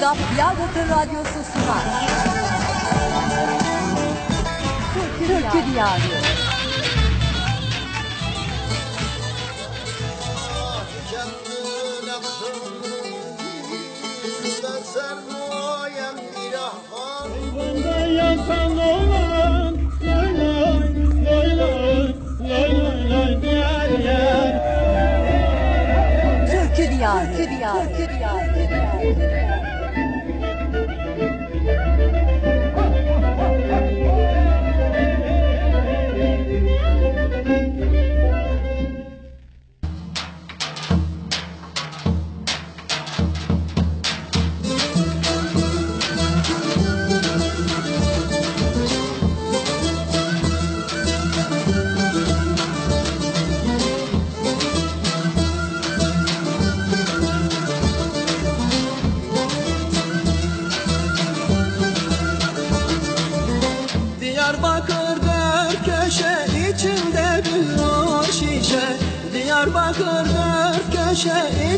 GAP Diyarbakır Radyosu sunar. Türkü, Türkü Diyarı. Türkü Diyarı. Türkü Diyarı. Türkü Diyarı.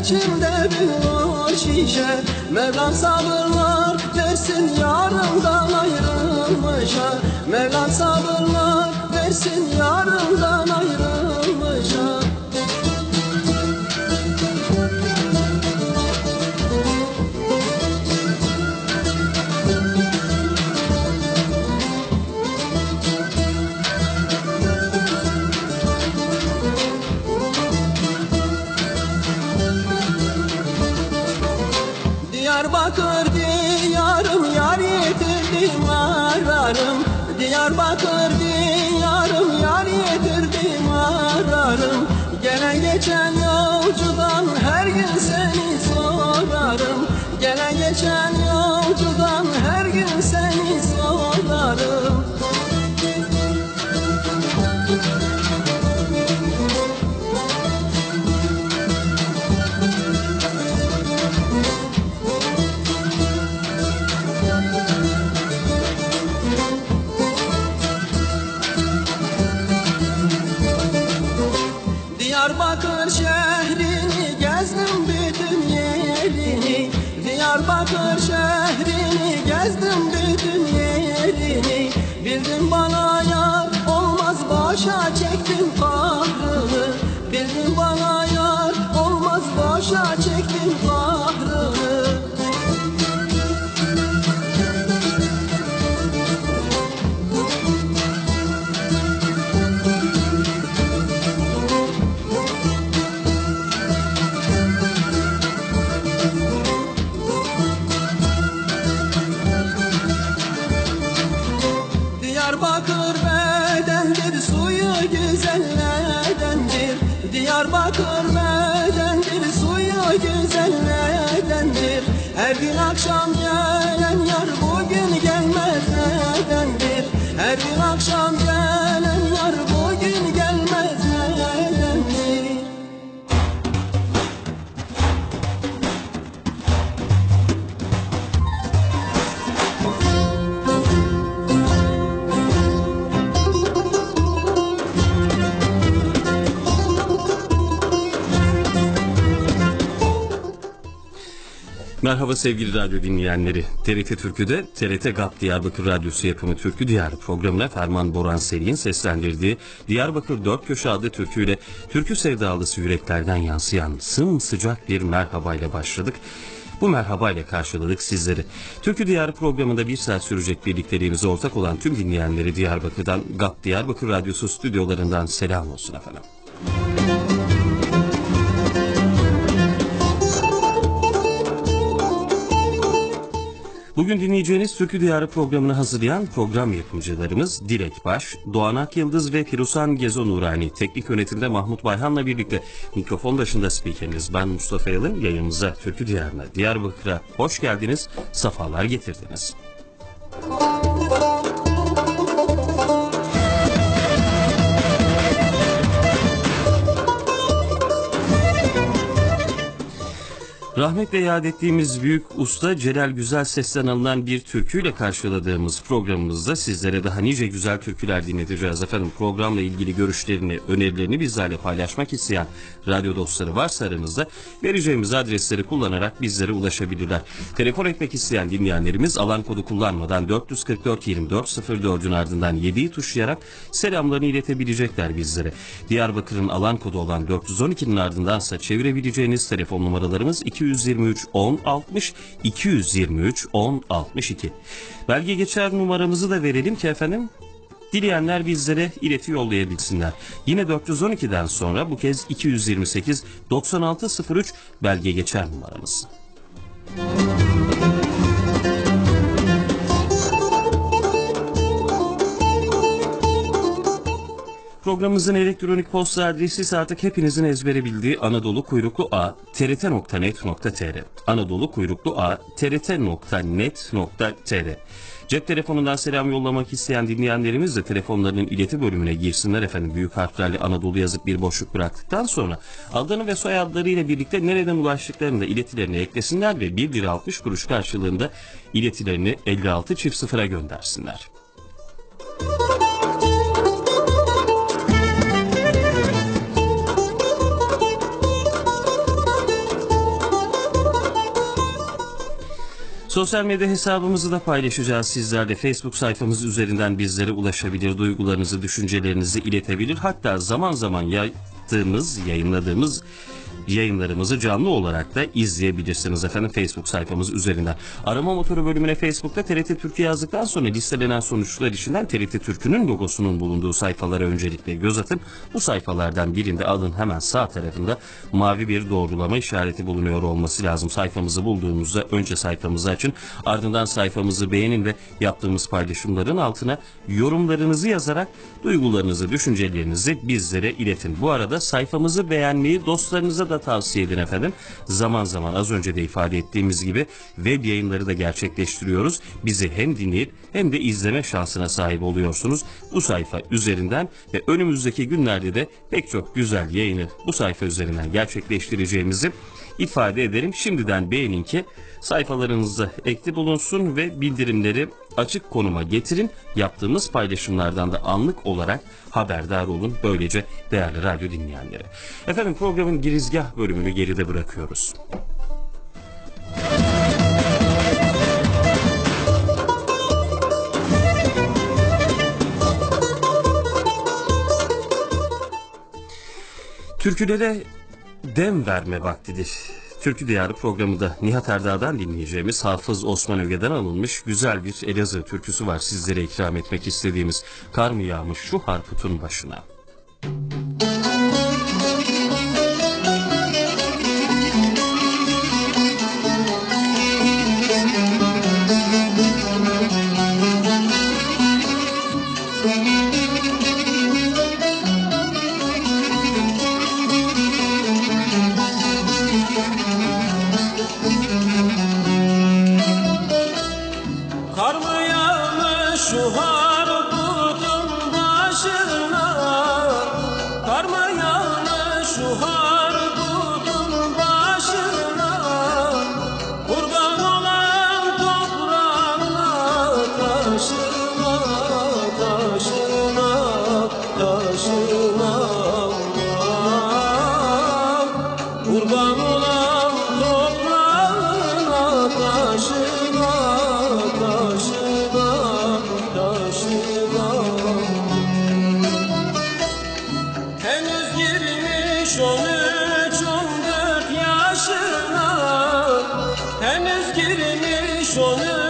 Köşe içinde bir şişe. Mevlam sabırlar versin yarından ayrılmışa. Mevlam sabırlar versin yarından Merhaba sevgili radyo dinleyenleri. TRT Türkü'de TRT GAP Diyarbakır Radyosu yapımı Türkü Diyarı programına Ferman Boran Seri'nin seslendirdiği Diyarbakır Dört Köşe adlı türküyle türkü sevdalısı yüreklerden yansıyan sımsıcak bir merhabayla başladık. Bu merhabayla karşıladık sizleri. Türkü Diyarı programında bir saat sürecek birlikteliğimize ortak olan tüm dinleyenleri Diyarbakır'dan GAP Diyarbakır Radyosu stüdyolarından selam olsun efendim. Bugün dinleyeceğiniz Türkü Diyarı programını hazırlayan program yapımcılarımız Dilek Baş, Doğan Akyıldız ve Firusan Gezo Nurani. Teknik yönetimde Mahmut Bayhan'la birlikte mikrofon başında spikeriniz ben Mustafa Yalın. Yayınımıza Türkü Diyarı'na, Diyarbakır'a hoş geldiniz, safalar getirdiniz. Rahmetle yad ettiğimiz büyük usta Celal Güzel sesten alınan bir türküyle karşıladığımız programımızda sizlere daha nice güzel türküler dinleteceğiz efendim. Programla ilgili görüşlerini, önerilerini bizlerle paylaşmak isteyen radyo dostları varsa aranızda vereceğimiz adresleri kullanarak bizlere ulaşabilirler. Telefon etmek isteyen dinleyenlerimiz alan kodu kullanmadan 444 24 04'ün ardından 7'yi tuşlayarak selamlarını iletebilecekler bizlere. Diyarbakır'ın alan kodu olan 412'nin ardındansa çevirebileceğiniz telefon numaralarımız 223 10 60 223 10 62. Belge geçer numaramızı da verelim ki efendim Dileyenler bizlere ileti yollayabilsinler. Yine 412'den sonra bu kez 228 9603 belge geçer numaramız. Programımızın elektronik posta adresi ise artık hepinizin ezbere bildiği Anadolu Kuyruklu A, trt.net.tr. Anadolu Kuyruklu A, trt.net.tr. Cep telefonundan selam yollamak isteyen dinleyenlerimiz de telefonlarının ileti bölümüne girsinler efendim. Büyük harflerle Anadolu yazıp bir boşluk bıraktıktan sonra adını ve soyadlarıyla birlikte nereden ulaştıklarını da iletilerine eklesinler ve 1 lira 60 kuruş karşılığında iletilerini 56 çift sıfıra göndersinler. Sosyal medya hesabımızı da paylaşacağız sizlerle. Facebook sayfamız üzerinden bizlere ulaşabilir, duygularınızı, düşüncelerinizi iletebilir. Hatta zaman zaman yaptığımız, yayınladığımız yayınlarımızı canlı olarak da izleyebilirsiniz efendim Facebook sayfamız üzerinden. Arama motoru bölümüne Facebook'ta TRT Türkiye yazdıktan sonra listelenen sonuçlar içinden TRT Türk'ünün logosunun bulunduğu sayfalara öncelikle göz atın. Bu sayfalardan birinde alın hemen sağ tarafında mavi bir doğrulama işareti bulunuyor olması lazım. Sayfamızı bulduğunuzda önce sayfamızı açın ardından sayfamızı beğenin ve yaptığımız paylaşımların altına yorumlarınızı yazarak duygularınızı, düşüncelerinizi bizlere iletin. Bu arada sayfamızı beğenmeyi dostlarınıza da tavsiye edin efendim. Zaman zaman az önce de ifade ettiğimiz gibi web yayınları da gerçekleştiriyoruz. Bizi hem dinleyip hem de izleme şansına sahip oluyorsunuz. Bu sayfa üzerinden ve önümüzdeki günlerde de pek çok güzel yayını bu sayfa üzerinden gerçekleştireceğimizi ifade ederim. Şimdiden beğenin ki sayfalarınızda ekli bulunsun ve bildirimleri açık konuma getirin. Yaptığımız paylaşımlardan da anlık olarak haberdar olun. Böylece değerli radyo dinleyenleri. Efendim programın girizgah bölümünü geride bırakıyoruz. Türkülere dem verme vaktidir. Türkü Diyarı programında Nihat Erdağ'dan dinleyeceğimiz Hafız Osman Öge'den alınmış güzel bir Elazığ türküsü var sizlere ikram etmek istediğimiz Kar mı yağmış şu harputun başına. 说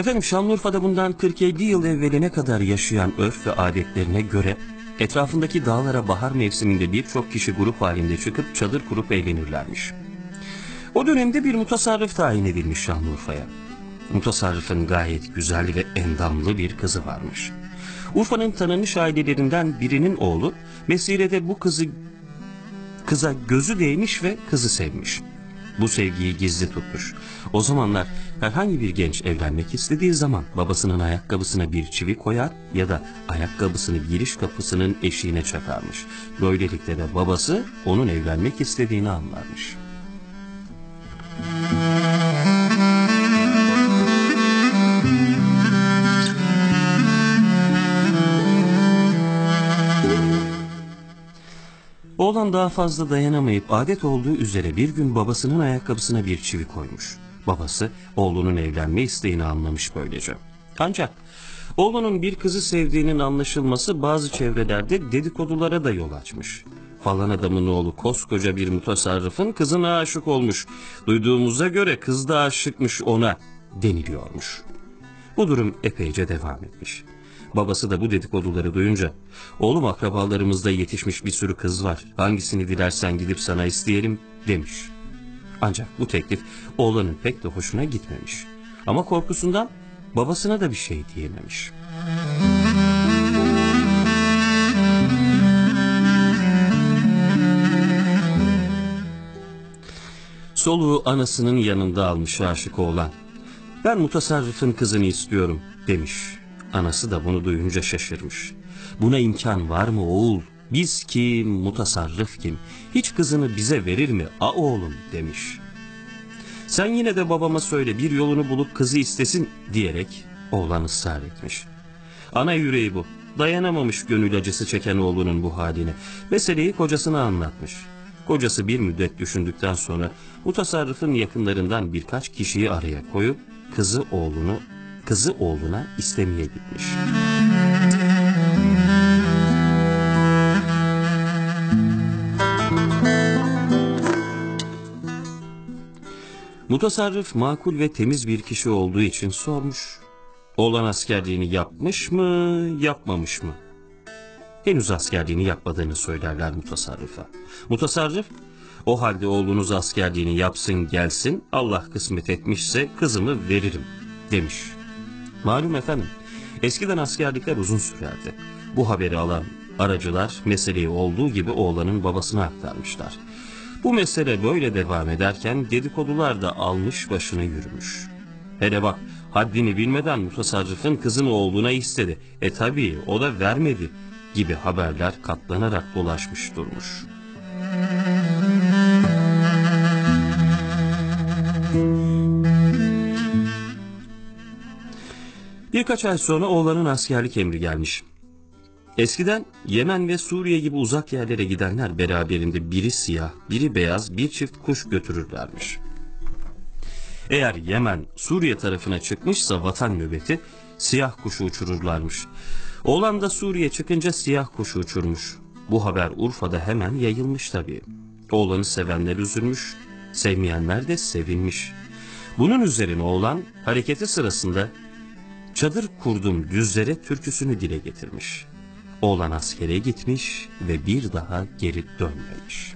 Efendim Şanlıurfa'da bundan 47 yıl evveline kadar yaşayan örf ve adetlerine göre etrafındaki dağlara bahar mevsiminde birçok kişi grup halinde çıkıp çadır kurup eğlenirlermiş. O dönemde bir mutasarrıf tayin edilmiş Şanlıurfa'ya. Mutasarrıfın gayet güzel ve endamlı bir kızı varmış. Urfa'nın tanınmış ailelerinden birinin oğlu Mesire'de bu kızı kıza gözü değmiş ve kızı sevmiş. Bu sevgiyi gizli tutmuş. O zamanlar herhangi bir genç evlenmek istediği zaman babasının ayakkabısına bir çivi koyar ya da ayakkabısını giriş kapısının eşiğine çakarmış. Böylelikle de babası onun evlenmek istediğini anlarmış. Oğlan daha fazla dayanamayıp adet olduğu üzere bir gün babasının ayakkabısına bir çivi koymuş. Babası oğlunun evlenme isteğini anlamış böylece. Ancak oğlunun bir kızı sevdiğinin anlaşılması bazı çevrelerde dedikodulara da yol açmış. Falan adamın oğlu koskoca bir mutasarrıfın kızına aşık olmuş. Duyduğumuza göre kız da aşıkmış ona deniliyormuş. Bu durum epeyce devam etmiş. Babası da bu dedikoduları duyunca oğlum akrabalarımızda yetişmiş bir sürü kız var hangisini dilersen gidip sana isteyelim demiş. Ancak bu teklif oğlanın pek de hoşuna gitmemiş. Ama korkusundan babasına da bir şey diyememiş. Soluğu anasının yanında almış aşık oğlan. Ben mutasarrıfın kızını istiyorum demiş. Anası da bunu duyunca şaşırmış. Buna imkan var mı oğul? Biz kim, mutasarrıf kim? Hiç kızını bize verir mi a oğlum demiş. Sen yine de babama söyle bir yolunu bulup kızı istesin diyerek oğlan ısrar etmiş. Ana yüreği bu. Dayanamamış gönül acısı çeken oğlunun bu haline. Meseleyi kocasına anlatmış. Kocası bir müddet düşündükten sonra mutasarrıfın yakınlarından birkaç kişiyi araya koyup kızı oğlunu kızı oğluna istemeye gitmiş. Mutasarrıf makul ve temiz bir kişi olduğu için sormuş. Oğlan askerliğini yapmış mı, yapmamış mı? Henüz askerliğini yapmadığını söylerler mutasarrıfa. Mutasarrıf, o halde oğlunuz askerliğini yapsın gelsin, Allah kısmet etmişse kızımı veririm demiş. Malum efendim, eskiden askerlikler uzun sürerdi. Bu haberi alan aracılar meseleyi olduğu gibi oğlanın babasına aktarmışlar. Bu mesele böyle devam ederken dedikodular da almış başını yürümüş. Hele bak haddini bilmeden mutasarrıfın kızın oğluna istedi. E tabi o da vermedi gibi haberler katlanarak dolaşmış durmuş. Birkaç ay sonra oğlanın askerlik emri gelmiş. Eskiden Yemen ve Suriye gibi uzak yerlere gidenler beraberinde biri siyah, biri beyaz bir çift kuş götürürlermiş. Eğer Yemen Suriye tarafına çıkmışsa vatan nöbeti siyah kuşu uçururlarmış. Oğlan da Suriye çıkınca siyah kuşu uçurmuş. Bu haber Urfa'da hemen yayılmış tabii. Oğlanı sevenler üzülmüş, sevmeyenler de sevinmiş. Bunun üzerine oğlan hareketi sırasında çadır kurdum düzlere türküsünü dile getirmiş. Oğlan askere gitmiş ve bir daha geri dönmemiş.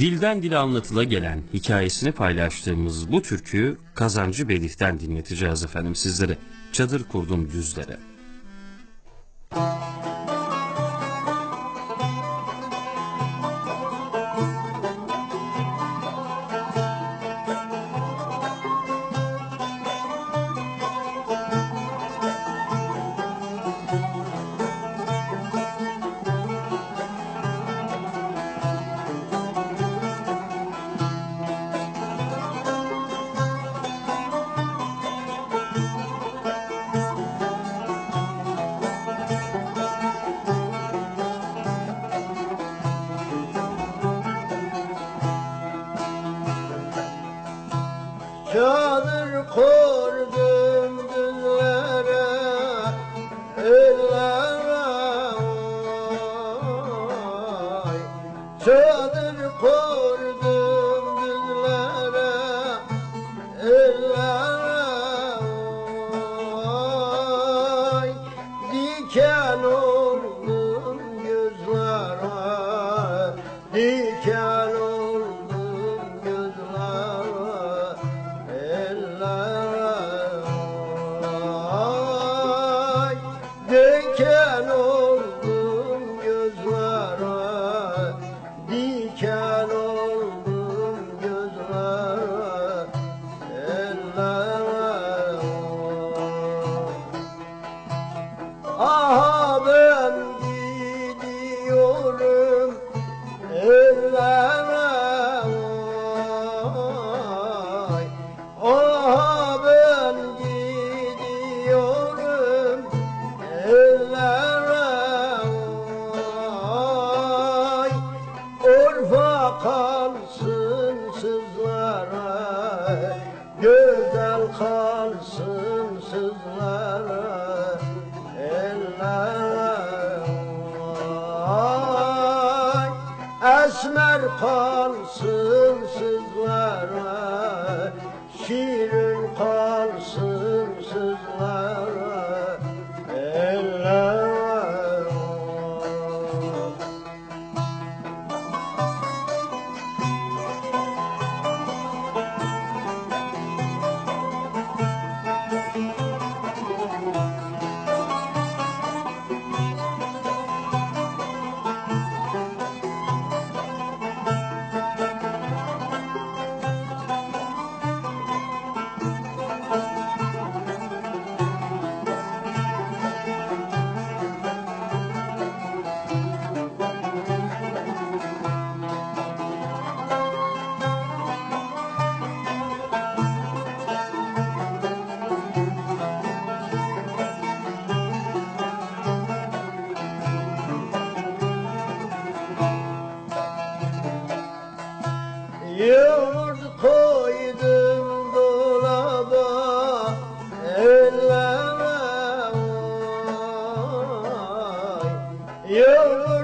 Dilden dile anlatıla gelen hikayesini paylaştığımız bu türküyü Kazancı Belih'ten dinleteceğiz efendim sizlere. Çadır kurdum düzlere. care. You.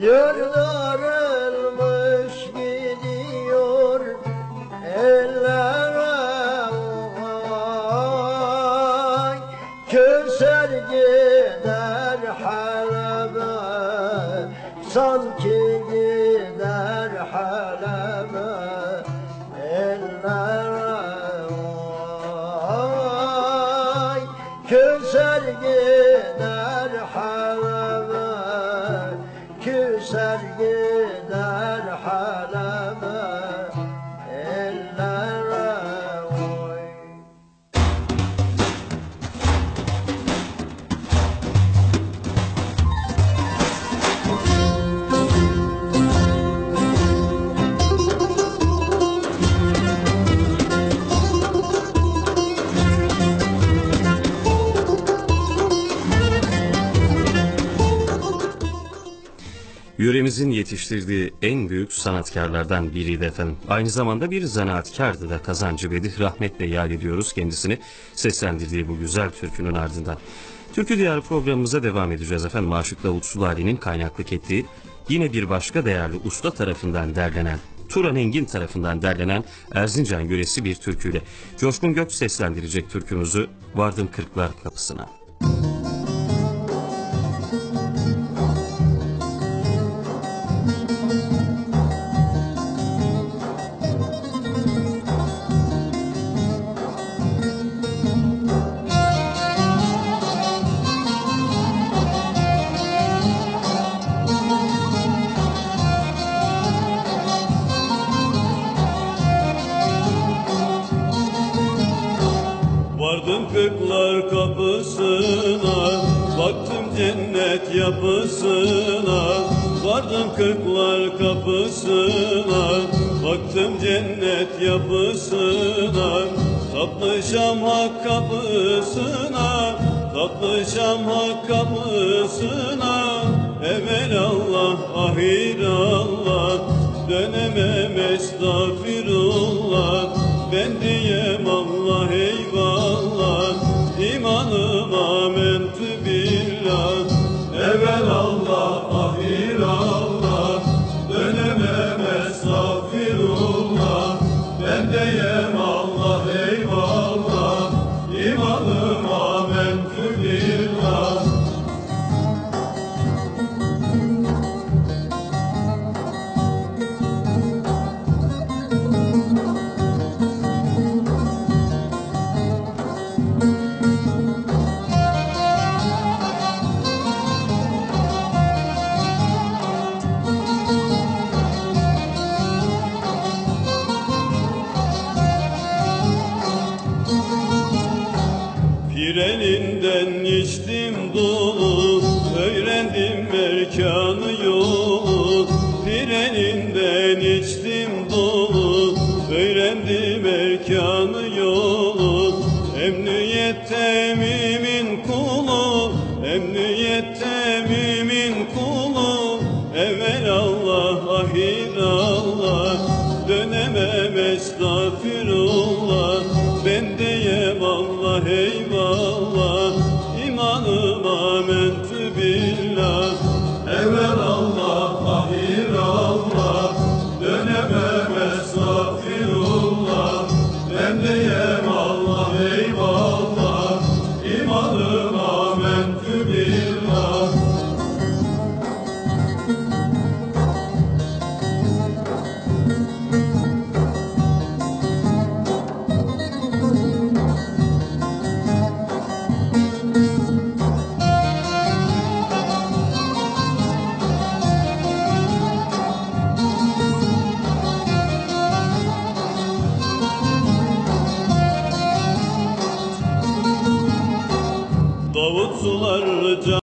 Yeah. Yöremizin yetiştirdiği en büyük sanatkarlardan biriydi efendim. Aynı zamanda bir zanaatkardı da kazancı Bedih rahmetle yad ediyoruz kendisini seslendirdiği bu güzel türkünün ardından. Türkü Diyarı programımıza devam edeceğiz efendim. Aşık Davut Sulali'nin kaynaklık ettiği yine bir başka değerli usta tarafından derlenen Turan Engin tarafından derlenen Erzincan yöresi bir türküyle. Coşkun Gök seslendirecek türkümüzü Vardım Kırklar Kapısına. Vardım kapısına Baktım cennet yapısına Vardım kırklar kapısına Baktım cennet yapısına Tatlı Şam hak kapısına Tatlı Şam hak kapısına. Evvel Allah ahir Allah Dönemem estağfirullah Ben